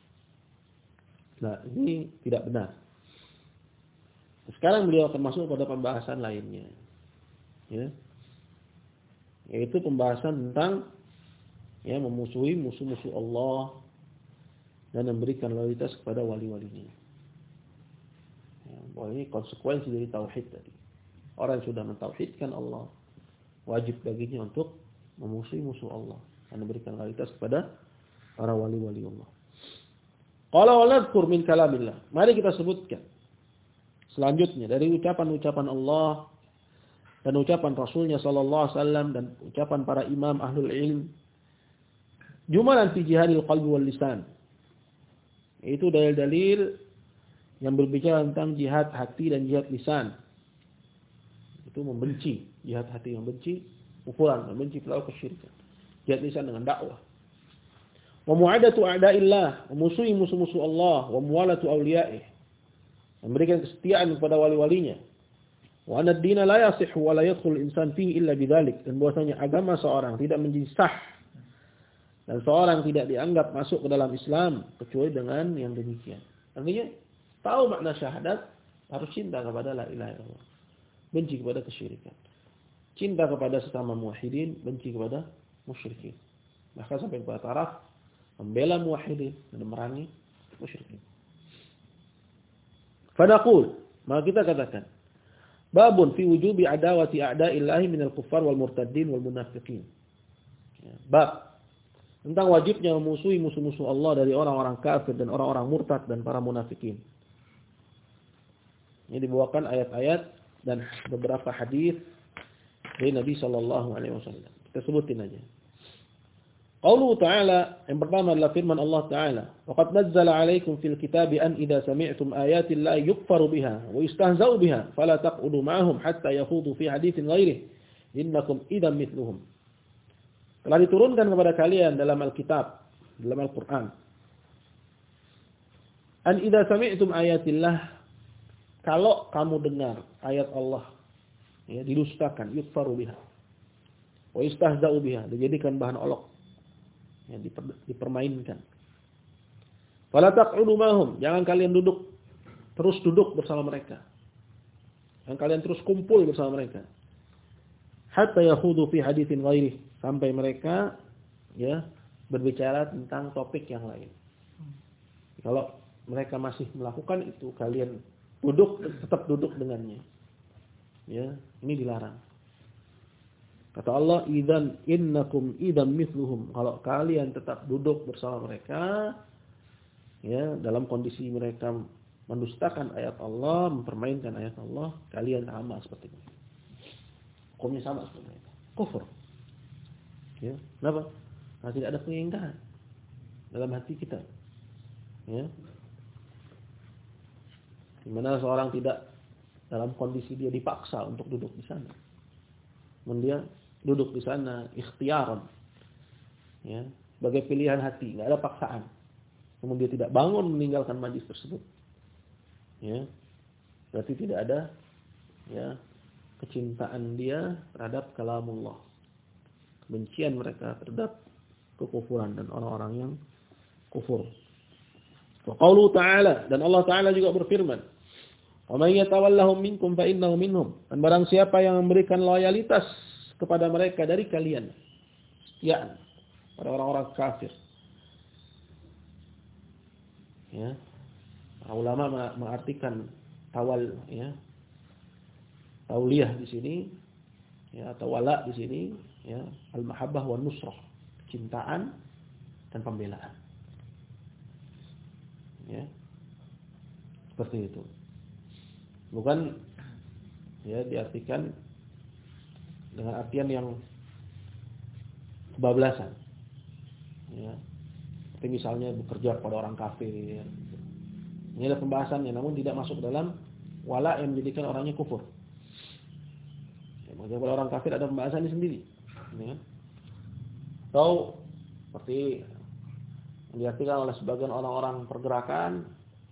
Nah, ini tidak benar. Sekarang beliau akan masuk pada pembahasan lainnya. Ya. Yaitu pembahasan tentang ya memusuhi musuh-musuh Allah dan memberikan loyalitas kepada wali-walinya. Ya, ini konsekuensi dari tauhid tadi. Orang yang sudah mentauhidkan Allah wajib baginya untuk memusuhi musuh Allah dan memberikan loyalitas kepada para wali-wali Allah. Qala waladhkur min kalamillah. Mari kita sebutkan. Selanjutnya dari ucapan-ucapan Allah dan ucapan Rasulnya sallallahu alaihi wasallam dan ucapan para imam ahlul ilm. Jumalan fi jihadil qalbi wal lisan. Itu dalil-dalil yang berbicara tentang jihad hati dan jihad lisan. Itu membenci, jihad hati yang benci, ukuran membenci pelaku kesyirikan. Jihad lisan dengan dakwah wa mu'adatu a'da'illah, memusuhi musuh-musuh Allah, wa muwalatu awliya'ih. Memberikan kesetiaan kepada wali-walinya. Wa anad dina la yasihhu wa la yadkhul insan fihi illa bidzalik. Dan bahwasanya agama seorang tidak menjadi sah dan seorang tidak dianggap masuk ke dalam Islam kecuali dengan yang demikian. Artinya tahu makna syahadat harus cinta kepada la ilaha illallah. Benci kepada kesyirikan. Cinta kepada sesama muwahhidin, benci kepada musyrikin. Bahkan sampai kepada taraf membela muwahhidin dan memerangi musyrikin. Fadaqul, maka kita katakan, babun fi wujubi adawati a'da'illahi minal kuffar wal murtaddin wal munafiqin. Ya, bab tentang wajibnya memusuhi musuh-musuh Allah dari orang-orang kafir dan orang-orang murtad dan para munafikin. Ini dibawakan ayat-ayat dan beberapa hadis dari Nabi Shallallahu Alaihi Wasallam. Kita sebutin aja. Qaulu ta'ala, yang pertama adalah firman Allah Ta'ala. Waqad nazzala 'alaikum fil kitabi an idza sami'tum ayati llahi yukfaru biha wa yustahza'u biha fala taq'udu ma'ahum hatta yakhudu fi haditsin ghairihi innakum idzan mithluhum. Telah diturunkan kepada kalian dalam Alkitab, dalam Al-Qur'an. An idza sami'tum ayatillah kalau kamu dengar ayat Allah ya didustakan, yukfaru biha. Wa yustahza'u biha, dijadikan bahan olok yang dipermainkan. Fala taq'udu mahum, jangan kalian duduk terus duduk bersama mereka. Jangan kalian terus kumpul bersama mereka. Hatta yakhudu fi haditsin ghairi, sampai mereka ya berbicara tentang topik yang lain. Kalau mereka masih melakukan itu, kalian duduk tetap duduk dengannya. Ya, ini dilarang. Kata Allah, "Idzan innakum idzan mithluhum." Kalau kalian tetap duduk bersama mereka ya, dalam kondisi mereka mendustakan ayat Allah, mempermainkan ayat Allah, kalian sama seperti itu. Hukumnya sama seperti itu. Kufur. Ya, kenapa? Karena tidak ada pengingkaran dalam hati kita. Ya. Di mana seorang tidak dalam kondisi dia dipaksa untuk duduk di sana. Kemudian dia duduk di sana ikhtiaran. Ya, sebagai pilihan hati, nggak ada paksaan. Kemudian dia tidak bangun meninggalkan majlis tersebut. Ya. Berarti tidak ada ya kecintaan dia terhadap kalamullah. Kebencian mereka terhadap kekufuran dan orang-orang yang kufur. Wa ta'ala dan Allah taala juga berfirman, "Wa may yatawallahum minkum fa innahu minhum." Dan barang siapa yang memberikan loyalitas kepada mereka dari kalian. Ya, pada orang-orang kafir. Ya. Ulama mengartikan tawal ya. Tauliyah di sini ya atau wala di sini ya, al-mahabbah wa nusrah, cintaan dan pembelaan. Ya. Seperti itu. Bukan ya diartikan dengan artian yang kebablasan. Ya. Seperti misalnya bekerja pada orang kafir. Ini ada pembahasannya namun tidak masuk dalam wala yang menjadikan orangnya kufur. Ya, bekerja orang kafir ada pembahasannya sendiri. Ya. Atau seperti diartikan oleh sebagian orang-orang pergerakan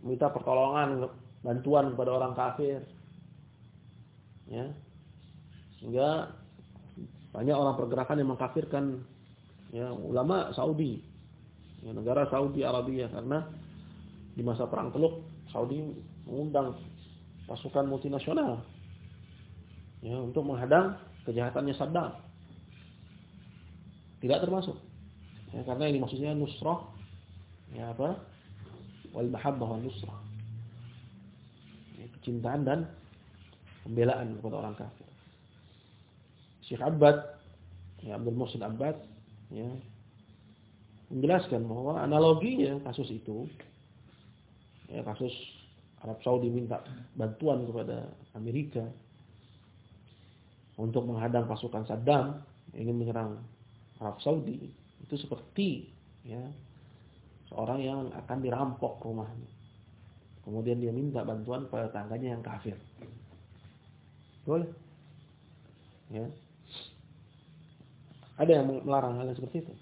minta pertolongan bantuan kepada orang kafir. Ya. Sehingga banyak orang pergerakan yang mengkafirkan ya, ulama Saudi, ya, negara Saudi Arabia karena di masa perang Teluk Saudi mengundang pasukan multinasional ya, untuk menghadang kejahatannya Saddam. Tidak termasuk. Ya, karena ini maksudnya nusrah ya apa? Wal mahabbah wal nusrah. Ya, kecintaan dan pembelaan kepada orang kafir. Syekh Abbad, ya Abdul Muhsin Abbad, ya, menjelaskan bahwa analoginya kasus itu, ya kasus Arab Saudi minta bantuan kepada Amerika untuk menghadang pasukan Saddam ingin menyerang Arab Saudi itu seperti ya seorang yang akan dirampok rumahnya. Kemudian dia minta bantuan pada tangganya yang kafir. Boleh. Ya. Ada yang melarang hal seperti itu.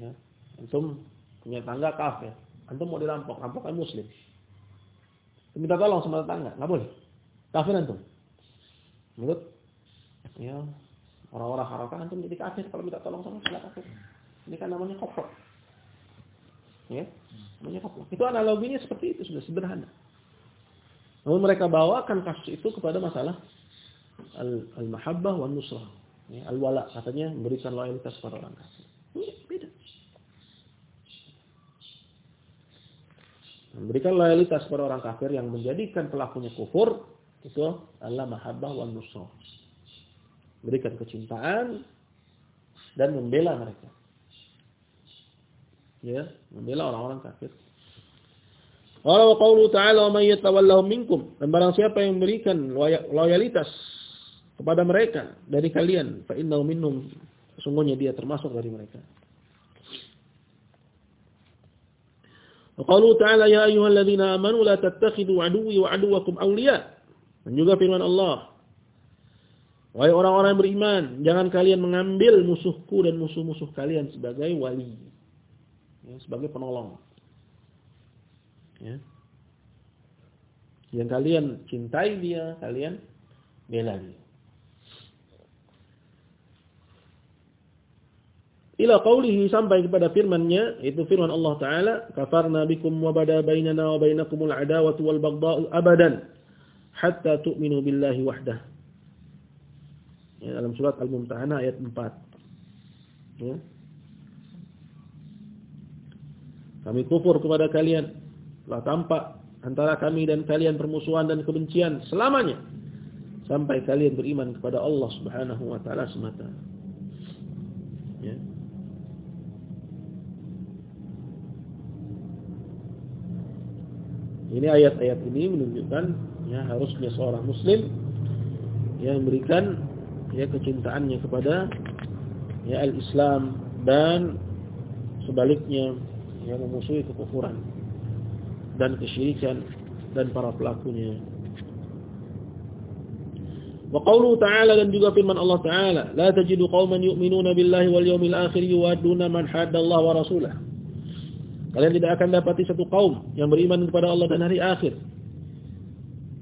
Ya. Antum punya tangga kafir, antum mau dirampok, rampokkan muslim. Minta tolong sama tetangga, nggak boleh. Kafir antum. Menurut ya orang-orang harakah antum jadi kafir kalau minta tolong sama tetangga kafir. Ini kan namanya kufur. Ya, namanya kufur. Itu analoginya seperti itu sudah sederhana. Namun mereka bawakan kasus itu kepada masalah al-mahabbah al wa nusrah. Ya, al-wala katanya memberikan loyalitas kepada orang kafir. Ini beda. Memberikan loyalitas kepada orang kafir yang menjadikan pelakunya kufur itu adalah mahabbah wa nusrah. Berikan kecintaan dan membela mereka. Ya, membela orang-orang kafir. Allah wa qawlu ta'ala wa yatawallahum minkum. Dan barang siapa yang memberikan loyalitas kepada mereka dari kalian fa innahu minhum sungguhnya dia termasuk dari mereka Qalu ta'ala ya ayyuhalladzina amanu la tattakhidhu aduwwi wa aduwwakum awliya dan juga firman Allah Wahai orang-orang yang beriman, jangan kalian mengambil musuhku dan musuh-musuh kalian sebagai wali. Ya, sebagai penolong. Ya. Yang kalian cintai dia, kalian bela dia. Ila qawlihi sampai kepada firman-Nya, itu firman Allah Ta'ala, Kafarna bikum wa bada bainana wa bainakumul adawatu wal bagda'u abadan, hatta tu'minu billahi wahdah. Ya, dalam surat Al-Mumtahanah ayat 4. Ya. Kami kufur kepada kalian, telah tampak antara kami dan kalian permusuhan dan kebencian selamanya sampai kalian beriman kepada Allah Subhanahu wa taala semata. Ya. Ini ayat-ayat ini menunjukkan ya harusnya seorang muslim yang memberikan ya kecintaannya kepada ya al-Islam dan sebaliknya yang memusuhi kekufuran dan kesyirikan dan para pelakunya. Wa qawluhu ta'ala dan juga firman Allah Ta'ala, la tajidu qauman yu'minuna billahi wal yawmil akhir yuwadduna man hadda Allah wa rasulah. Kalian tidak akan dapati satu kaum yang beriman kepada Allah dan hari akhir.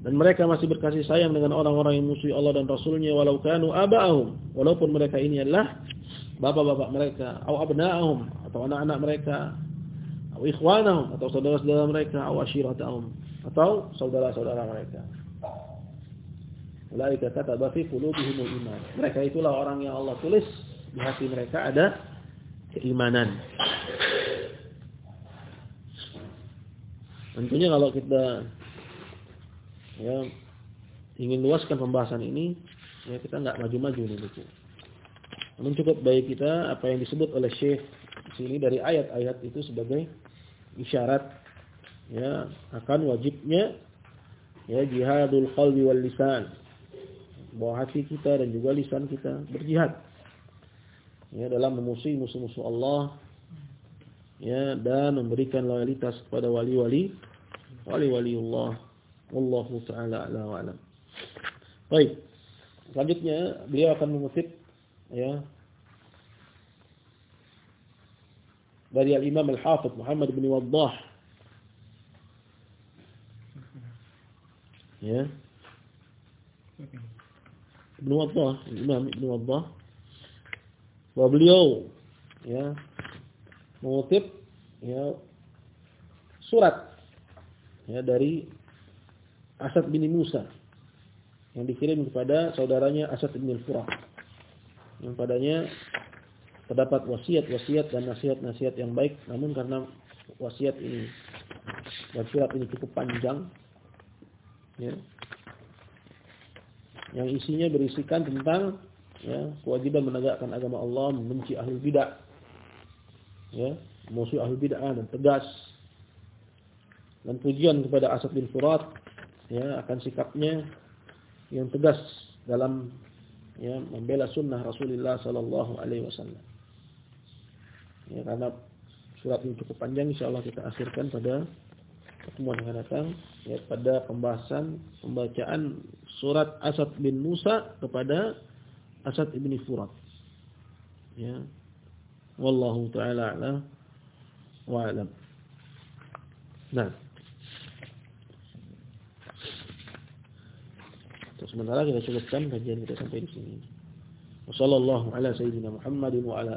Dan mereka masih berkasih sayang dengan orang-orang yang musuhi Allah dan Rasulnya walau kanu aba'ahum. Walaupun mereka ini adalah bapak-bapak mereka. Atau abna'ahum. Atau anak-anak mereka atau ikhwanahum atau saudara-saudara mereka atau ashiratahum atau saudara-saudara mereka. Ulaika kataba fi qulubihimul iman. Mereka itulah orang yang Allah tulis di hati mereka ada keimanan. Tentunya kalau kita ya ingin luaskan pembahasan ini, ya kita nggak maju-maju nih buku. Namun cukup baik kita apa yang disebut oleh Syekh sini dari ayat-ayat itu sebagai isyarat ya akan wajibnya ya jihadul qalbi wal lisan bahwa hati kita dan juga lisan kita berjihad ya dalam memusuhi musuh-musuh Allah ya dan memberikan loyalitas kepada wali-wali wali-wali Allah wallahu taala ala wa alam baik selanjutnya beliau akan mengutip ya dari Al-Imam Al-Hafidh Muhammad bin Waddah. Ya. Ibn Waddah, Imam Ibn Waddah. Bahwa beliau ya mengutip ya surat ya dari Asad bin Musa yang dikirim kepada saudaranya Asad bin Al-Furah. Yang padanya terdapat wasiat-wasiat dan nasihat-nasihat yang baik namun karena wasiat ini dan surat ini cukup panjang ya yang isinya berisikan tentang ya kewajiban menegakkan agama Allah membenci ahli bidah ya musuh ahli bidah dan tegas dan pujian kepada Asad bin Furat ya akan sikapnya yang tegas dalam ya membela sunnah Rasulullah sallallahu alaihi wasallam Ya, karena surat ini cukup panjang insyaallah kita akhirkan pada pertemuan yang akan datang ya pada pembahasan pembacaan surat Asad bin Musa kepada Asad bin Furat. Ya. والله تعالى أعلى وأعلم نعم sementara kita selesaikan kajian kita sampai di sini. Wassalamualaikum warahmatullahi wabarakatuh. Muhammadin wa ala